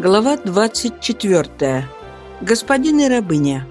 Глава 24. Господин и рабыня.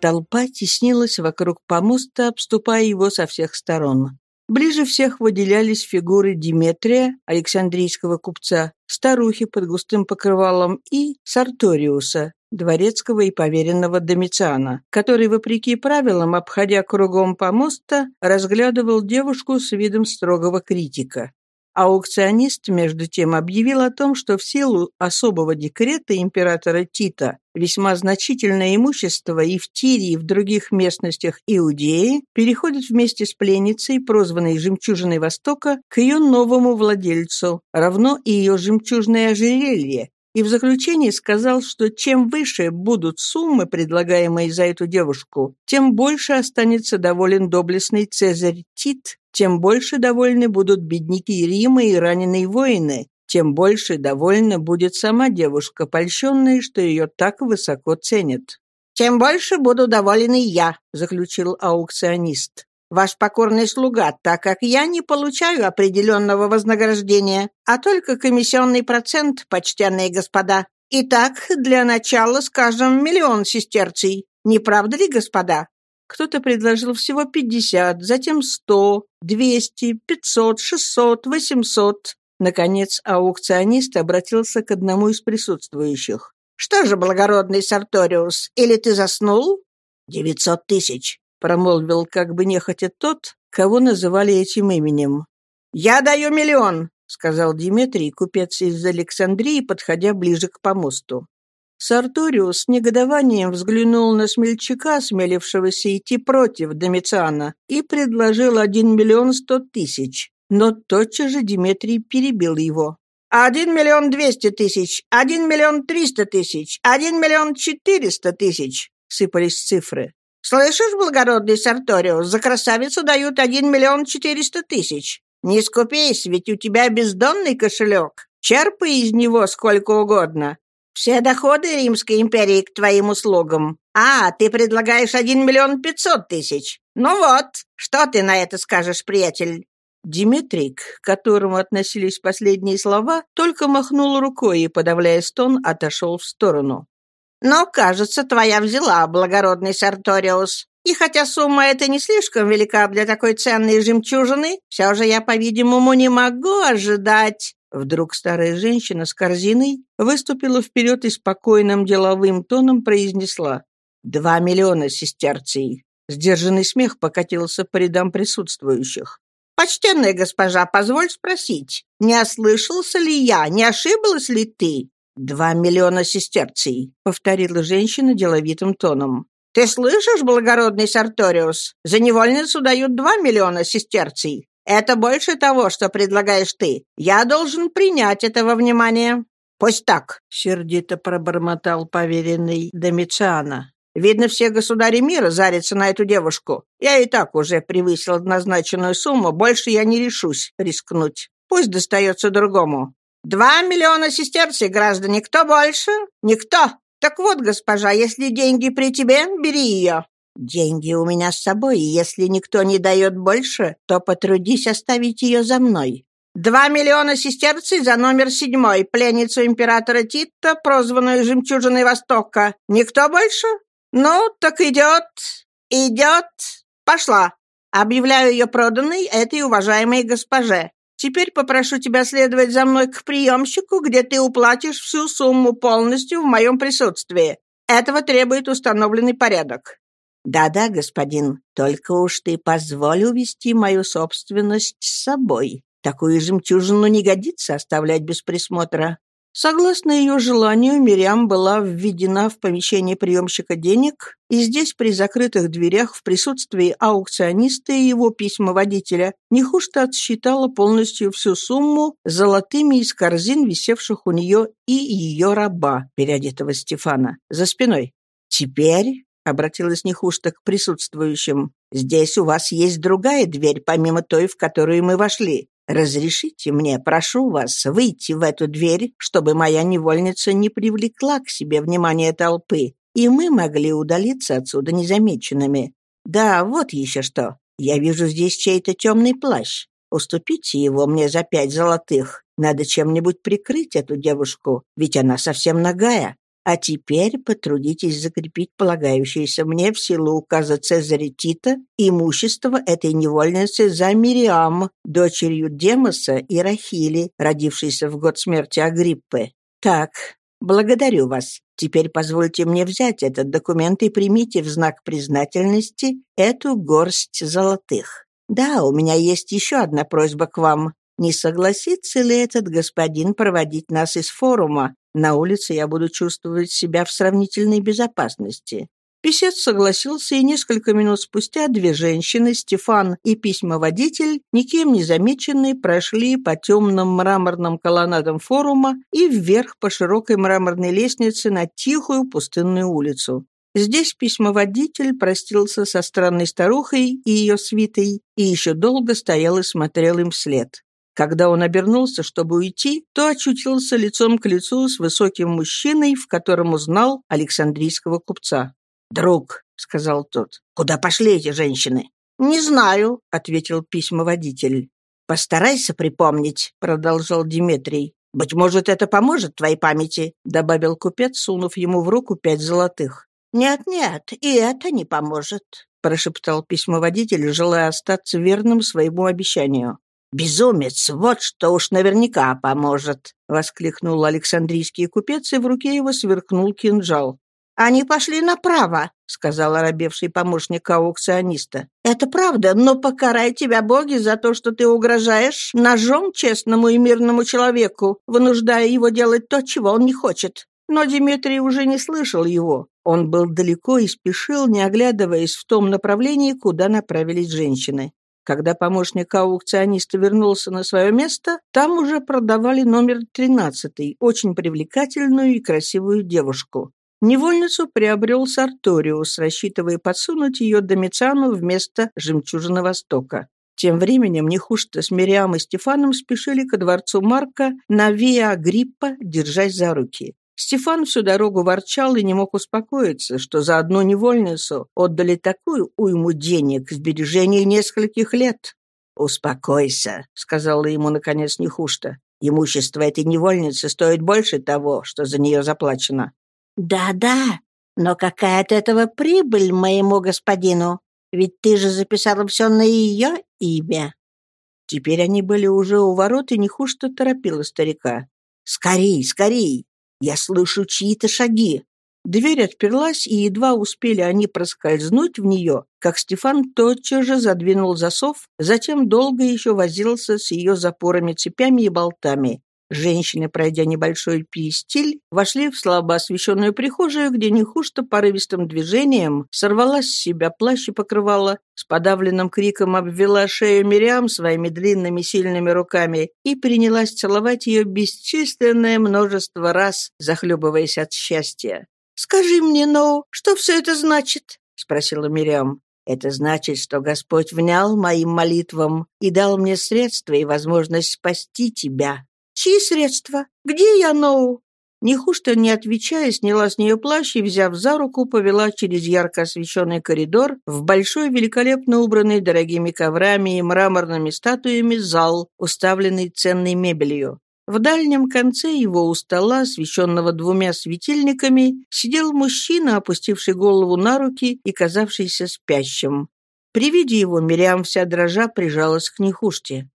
Толпа теснилась вокруг помоста, обступая его со всех сторон. Ближе всех выделялись фигуры Диметрия, Александрийского купца, старухи под густым покрывалом и Сарториуса, дворецкого и поверенного Домициана, который, вопреки правилам, обходя кругом помоста, разглядывал девушку с видом строгого критика. Аукционист, между тем, объявил о том, что в силу особого декрета императора Тита весьма значительное имущество и в Тире, и в других местностях Иудеи переходит вместе с пленницей, прозванной «Жемчужиной Востока», к ее новому владельцу, равно и ее жемчужное ожерелье, и в заключении сказал, что чем выше будут суммы, предлагаемые за эту девушку, тем больше останется доволен доблестный Цезарь Тит, тем больше довольны будут бедняки Рима и раненые воины, тем больше довольна будет сама девушка, польщенная, что ее так высоко ценят. «Тем больше буду доволен и я», — заключил аукционист ваш покорный слуга, так как я не получаю определенного вознаграждения, а только комиссионный процент, почтенные господа. Итак, для начала скажем миллион сестерций. Не правда ли, господа? Кто-то предложил всего пятьдесят, затем сто, двести, пятьсот, шестьсот, восемьсот. Наконец, аукционист обратился к одному из присутствующих. «Что же, благородный Сарториус, или ты заснул?» «Девятьсот тысяч», промолвил как бы нехотя тот, кого называли этим именем. «Я даю миллион», — сказал Дмитрий, купец из Александрии, подходя ближе к помосту. Сарториус с негодованием взглянул на смельчака, осмелившегося идти против Домициана, и предложил один миллион сто тысяч. Но тотчас же Дмитрий перебил его. «Один миллион двести тысяч, один миллион триста тысяч, один миллион четыреста тысяч», — сыпались цифры. «Слышишь, благородный Сарториус, за красавицу дают один миллион четыреста тысяч. Не скупись, ведь у тебя бездонный кошелек. Черпай из него сколько угодно. Все доходы Римской империи к твоим услугам. А, ты предлагаешь один миллион пятьсот тысяч. Ну вот, что ты на это скажешь, приятель?» Димитрий, к которому относились последние слова, только махнул рукой и, подавляя стон, отошел в сторону. Но, кажется, твоя взяла, благородный Сарториус. И хотя сумма эта не слишком велика для такой ценной жемчужины, все же я, по-видимому, не могу ожидать». Вдруг старая женщина с корзиной выступила вперед и спокойным деловым тоном произнесла «Два миллиона сестерций». Сдержанный смех покатился по рядам присутствующих. «Почтенная госпожа, позволь спросить, не ослышался ли я, не ошиблась ли ты? «Два миллиона сестерций», — повторила женщина деловитым тоном. «Ты слышишь, благородный Сарториус? За невольницу дают два миллиона сестерций. Это больше того, что предлагаешь ты. Я должен принять это во внимание». «Пусть так», — сердито пробормотал поверенный Домициана. «Видно, все государи мира зарятся на эту девушку. Я и так уже превысил назначенную сумму, больше я не решусь рискнуть. Пусть достается другому. «Два миллиона сестерций, граждане, кто больше? Никто. Так вот, госпожа, если деньги при тебе, бери ее». «Деньги у меня с собой, и если никто не дает больше, то потрудись оставить ее за мной». «Два миллиона сестерций за номер седьмой, пленницу императора Тита, прозванную «Жемчужиной Востока». Никто больше? Ну, так идет, идет, пошла. Объявляю ее проданной этой уважаемой госпоже. Теперь попрошу тебя следовать за мной к приемщику, где ты уплатишь всю сумму полностью в моем присутствии. Этого требует установленный порядок». «Да-да, господин, только уж ты позволь увести мою собственность с собой. Такую жемчужину не годится оставлять без присмотра». Согласно ее желанию, Мириам была введена в помещение приемщика денег, и здесь при закрытых дверях в присутствии аукциониста и его письмоводителя Нехушта отсчитала полностью всю сумму золотыми из корзин, висевших у нее и ее раба, переодетого Стефана, за спиной. «Теперь», — обратилась Нехушта к присутствующим, «здесь у вас есть другая дверь, помимо той, в которую мы вошли. Разрешите мне, прошу вас, выйти в эту дверь, чтобы моя невольница не привлекла к себе внимание толпы, и мы могли удалиться отсюда незамеченными. Да, вот еще что. Я вижу здесь чей-то темный плащ. Уступите его мне за пять золотых. Надо чем-нибудь прикрыть эту девушку, ведь она совсем нагая. А теперь потрудитесь закрепить полагающееся мне в силу указа Цезаря Тита имущество этой невольницы за Мириам, дочерью Демоса и Рахили, родившейся в год смерти Агриппы. Так, благодарю вас. Теперь позвольте мне взять этот документ и примите в знак признательности эту горсть золотых. Да, у меня есть еще одна просьба к вам. Не согласится ли этот господин проводить нас из форума? На улице я буду чувствовать себя в сравнительной безопасности. Писец согласился, и несколько минут спустя две женщины, Стефан и письмоводитель, никем не замеченные, прошли по темным мраморным колоннадам форума и вверх по широкой мраморной лестнице на тихую пустынную улицу. Здесь письмоводитель простился со странной старухой и ее свитой и еще долго стоял и смотрел им вслед. Когда он обернулся, чтобы уйти, то очутился лицом к лицу с высоким мужчиной, в котором узнал Александрийского купца. «Друг», — сказал тот, — «куда пошли эти женщины?» «Не знаю», — ответил письмоводитель. «Постарайся припомнить», — продолжал Диметрий. «Быть может, это поможет твоей памяти», — добавил купец, сунув ему в руку пять золотых. «Нет-нет, и это не поможет», — прошептал письмоводитель, желая остаться верным своему обещанию. «Безумец, вот что уж наверняка поможет!» — воскликнул Александрийский купец, и в руке его сверкнул кинжал. «Они пошли направо», — сказал оробевший помощник аукциониста. «Это правда, но покарай тебя боги за то, что ты угрожаешь ножом честному и мирному человеку, вынуждая его делать то, чего он не хочет». Но Дмитрий уже не слышал его. Он был далеко и спешил, не оглядываясь в том направлении, куда направились женщины. Когда помощник аукциониста вернулся на свое место, там уже продавали номер 13, очень привлекательную и красивую девушку. Невольницу приобрел Сарториус, рассчитывая подсунуть ее Домициану вместо «Жемчужины Востока». Тем временем Нехушта с Мириам и Стефаном спешили ко дворцу Марка на Виа Гриппа, держась за руки. Стефан всю дорогу ворчал и не мог успокоиться, что за одну невольницу отдали такую уйму денег, сбережение нескольких лет. «Успокойся», — сказала ему наконец Нехушта. «Имущество этой невольницы стоит больше того, что за нее заплачено». «Да-да, но какая от этого прибыль моему господину? Ведь ты же записала все на ее имя». Теперь они были уже у ворот, и Нехушта торопила старика. «Скорей, скорей! Я слышу чьи-то шаги. Дверь отперлась, и едва успели они проскользнуть в нее, как Стефан тотчас же задвинул засов, затем долго еще возился с ее запорами, цепями и болтами. Женщины, пройдя небольшой пиестиль, вошли в слабо освещенную прихожую, где Нехушта порывистым движением сорвала с себя плащ и покрывала, с подавленным криком обвела шею Мириам своими длинными сильными руками и принялась целовать ее бесчисленное множество раз, захлебываясь от счастья. «Скажи мне, Ноу, что все это значит?» — спросила Мириам. Это значит, что Господь внял моим молитвам и дал мне средства и возможность спасти тебя. Чьи средства? Где я, Ноу?» Нехушта, не отвечая, сняла с нее плащ и, взяв за руку, повела через ярко освещенный коридор в большой, великолепно убранный дорогими коврами и мраморными статуями зал, уставленный ценной мебелью. В дальнем конце его у стола, освещенного двумя светильниками, сидел мужчина, опустивший голову на руки и казавшийся спящим. При виде его Мириам вся дрожа прижалась к Нехуште.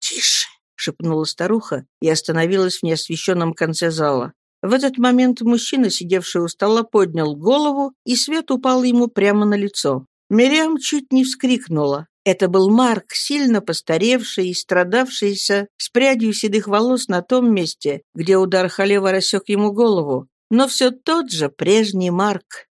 «Тише!» Шепнула старуха и остановилась в неосвещенном конце зала. В этот момент мужчина, сидевший у стола, поднял голову, и свет упал ему прямо на лицо. Мириам чуть не вскрикнула. Это был Марк, сильно постаревший и страдавшийся, с прядью седых волос на том месте, где удар халева рассек ему голову. Но все тот же прежний Марк.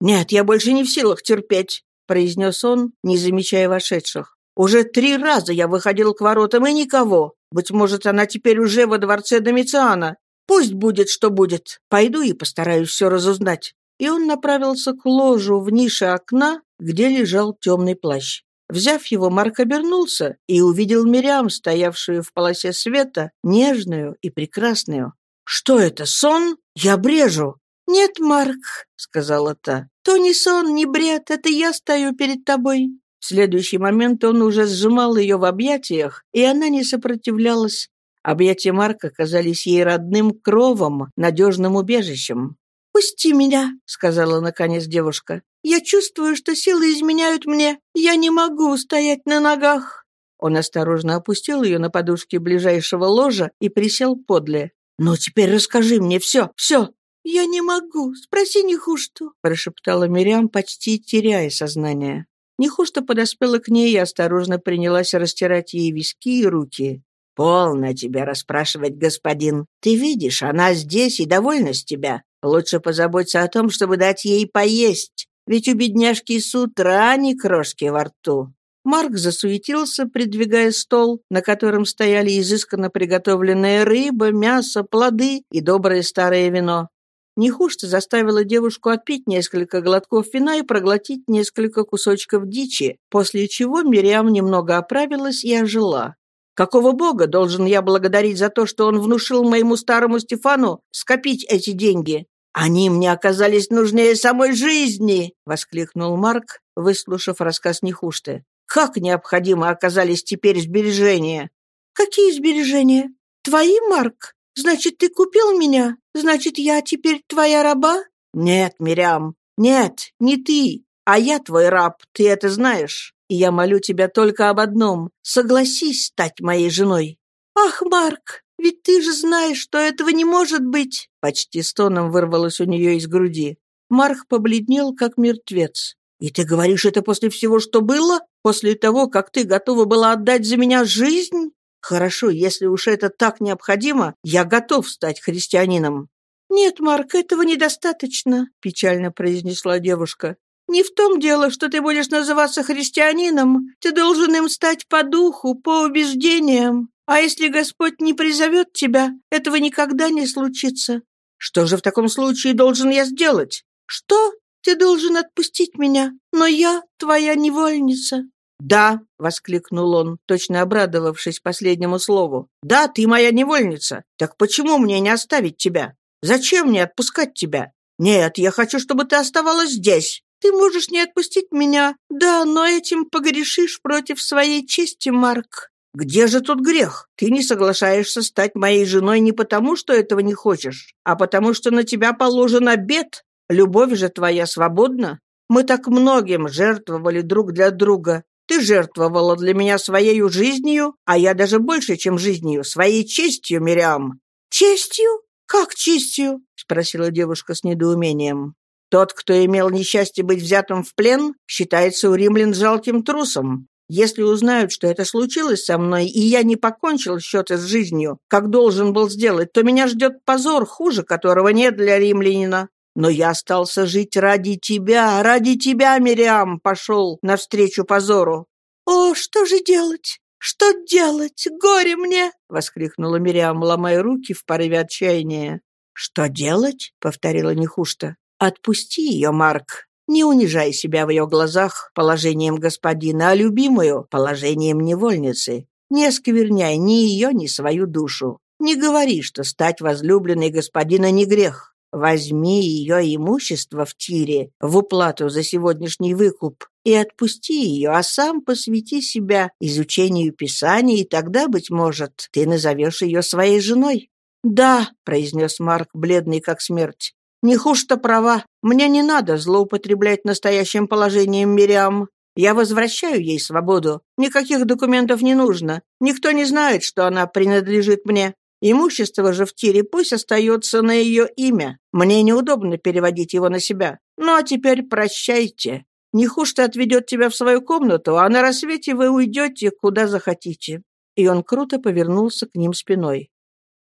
«Нет, я больше не в силах терпеть», — произнес он, не замечая вошедших. «Уже три раза я выходил к воротам, и никого. Быть может, она теперь уже во дворце Домициана. Пусть будет, что будет. Пойду и постараюсь все разузнать». И он направился к ложу в нише окна, где лежал темный плащ. Взяв его, Марк обернулся и увидел Мириам, стоявшую в полосе света, нежную и прекрасную. «Что это, сон? Я брежу!» «Нет, Марк», — сказала та, — «то не сон, не бред, это я стою перед тобой. В следующий момент он уже сжимал ее в объятиях, и она не сопротивлялась. Объятия Марка казались ей родным кровом, надежным убежищем. «Пусти меня», — сказала наконец девушка. «Я чувствую, что силы изменяют мне. Я не могу стоять на ногах». Он осторожно опустил ее на подушки ближайшего ложа и присел подле. «Ну, теперь расскажи мне все, все!» «Я не могу. Спроси Нехушту», — прошептала Мириам, почти теряя сознание. Нехушта подоспела к ней и осторожно принялась растирать ей виски и руки. «Полно тебя расспрашивать, господин. Ты видишь, она здесь и довольна с тебя. Лучше позаботься о том, чтобы дать ей поесть. Ведь у бедняжки с утра ни крошки во рту. Марк засуетился, придвигая стол, на котором стояли изысканно приготовленная рыба, мясо, плоды и доброе старое вино. Нехушта заставила девушку отпить несколько глотков вина и проглотить несколько кусочков дичи, после чего Мириам немного оправилась и ожила. «Какого бога должен я благодарить за то, что он внушил моему старому Стефану скопить эти деньги? Они мне оказались нужнее самой жизни!» — воскликнул Марк, выслушав рассказ Нехушты. Как необходимо оказались теперь сбережения? Какие сбережения? Твои, Марк? Значит, ты купил меня? Значит, я теперь твоя раба? Нет, Мирям, нет, не ты, а я твой раб, ты это знаешь. И я молю тебя только об одном. Согласись стать моей женой. Ах, Марк, ведь ты же знаешь, что этого не может быть. Почти стоном вырвалось у нее из груди. Марк побледнел, как мертвец. «И ты говоришь это после всего, что было? После того, как ты готова была отдать за меня жизнь? Хорошо, если уж это так необходимо, я готов стать христианином». «Нет, Марк, этого недостаточно», — печально произнесла девушка. «Не в том дело, что ты будешь называться христианином. Ты должен им стать по духу, по убеждениям. А если Господь не призовет тебя, этого никогда не случится». «Что же в таком случае должен я сделать?» «Что? Ты должен отпустить меня, но я твоя невольница». «Да», — воскликнул он, точно обрадовавшись последнему слову. «Да, ты моя невольница. Так почему мне не оставить тебя? Зачем мне отпускать тебя? Нет, я хочу, чтобы ты оставалась здесь. Ты можешь не отпустить меня. Да, но этим погрешишь против своей чести, Марк». «Где же тут грех? Ты не соглашаешься стать моей женой не потому, что этого не хочешь, а потому, что на тебя положен обет, Любовь же твоя свободна. Мы так многим жертвовали друг для друга. Ты жертвовала для меня своей жизнью, а я даже больше, чем жизнью, своей честью, Мириам». «Честью? Как честью?» — спросила девушка с недоумением. «Тот, кто имел несчастье быть взятым в плен, считается у римлян жалким трусом. Если узнают, что это случилось со мной, и я не покончил счеты с жизнью, как должен был сделать, то меня ждет позор, хуже которого нет для римлянина. Но я остался жить ради тебя, ради тебя, Мириам, пошел навстречу позору. О, что же делать? Что делать? Горе мне!» — воскликнула Мириам, ломая руки в порыве отчаяния. «Что делать?» — повторила Нехушта. «Отпусти ее, Марк. Не унижай себя в ее глазах положением господина, а любимую — положением невольницы. Не оскверняй ни ее, ни свою душу. Не говори, что стать возлюбленной господина не грех. Возьми ее имущество в тире в уплату за сегодняшний выкуп и отпусти ее, а сам посвяти себя изучению Писания, и тогда, быть может, ты назовешь ее своей женой». «Да», — произнес Марк, бледный как смерть, — «не хуже-то права. Мне не надо злоупотреблять настоящим положением Мириам. Я возвращаю ей свободу. Никаких документов не нужно. Никто не знает, что она принадлежит мне. Имущество же в тире пусть остается на ее имя. Мне неудобно переводить его на себя. Ну а теперь прощайте. Нехушто отведет тебя в свою комнату, а на рассвете вы уйдете, куда захотите». И он круто повернулся к ним спиной.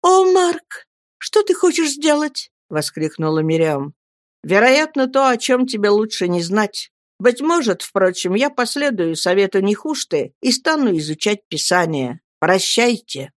«О, Марк, что ты хочешь сделать?» — воскликнула Мириам. «Вероятно, то, о чем тебе лучше не знать. Быть может, впрочем, я последую совету Нехушты и стану изучать Писание. Прощайте».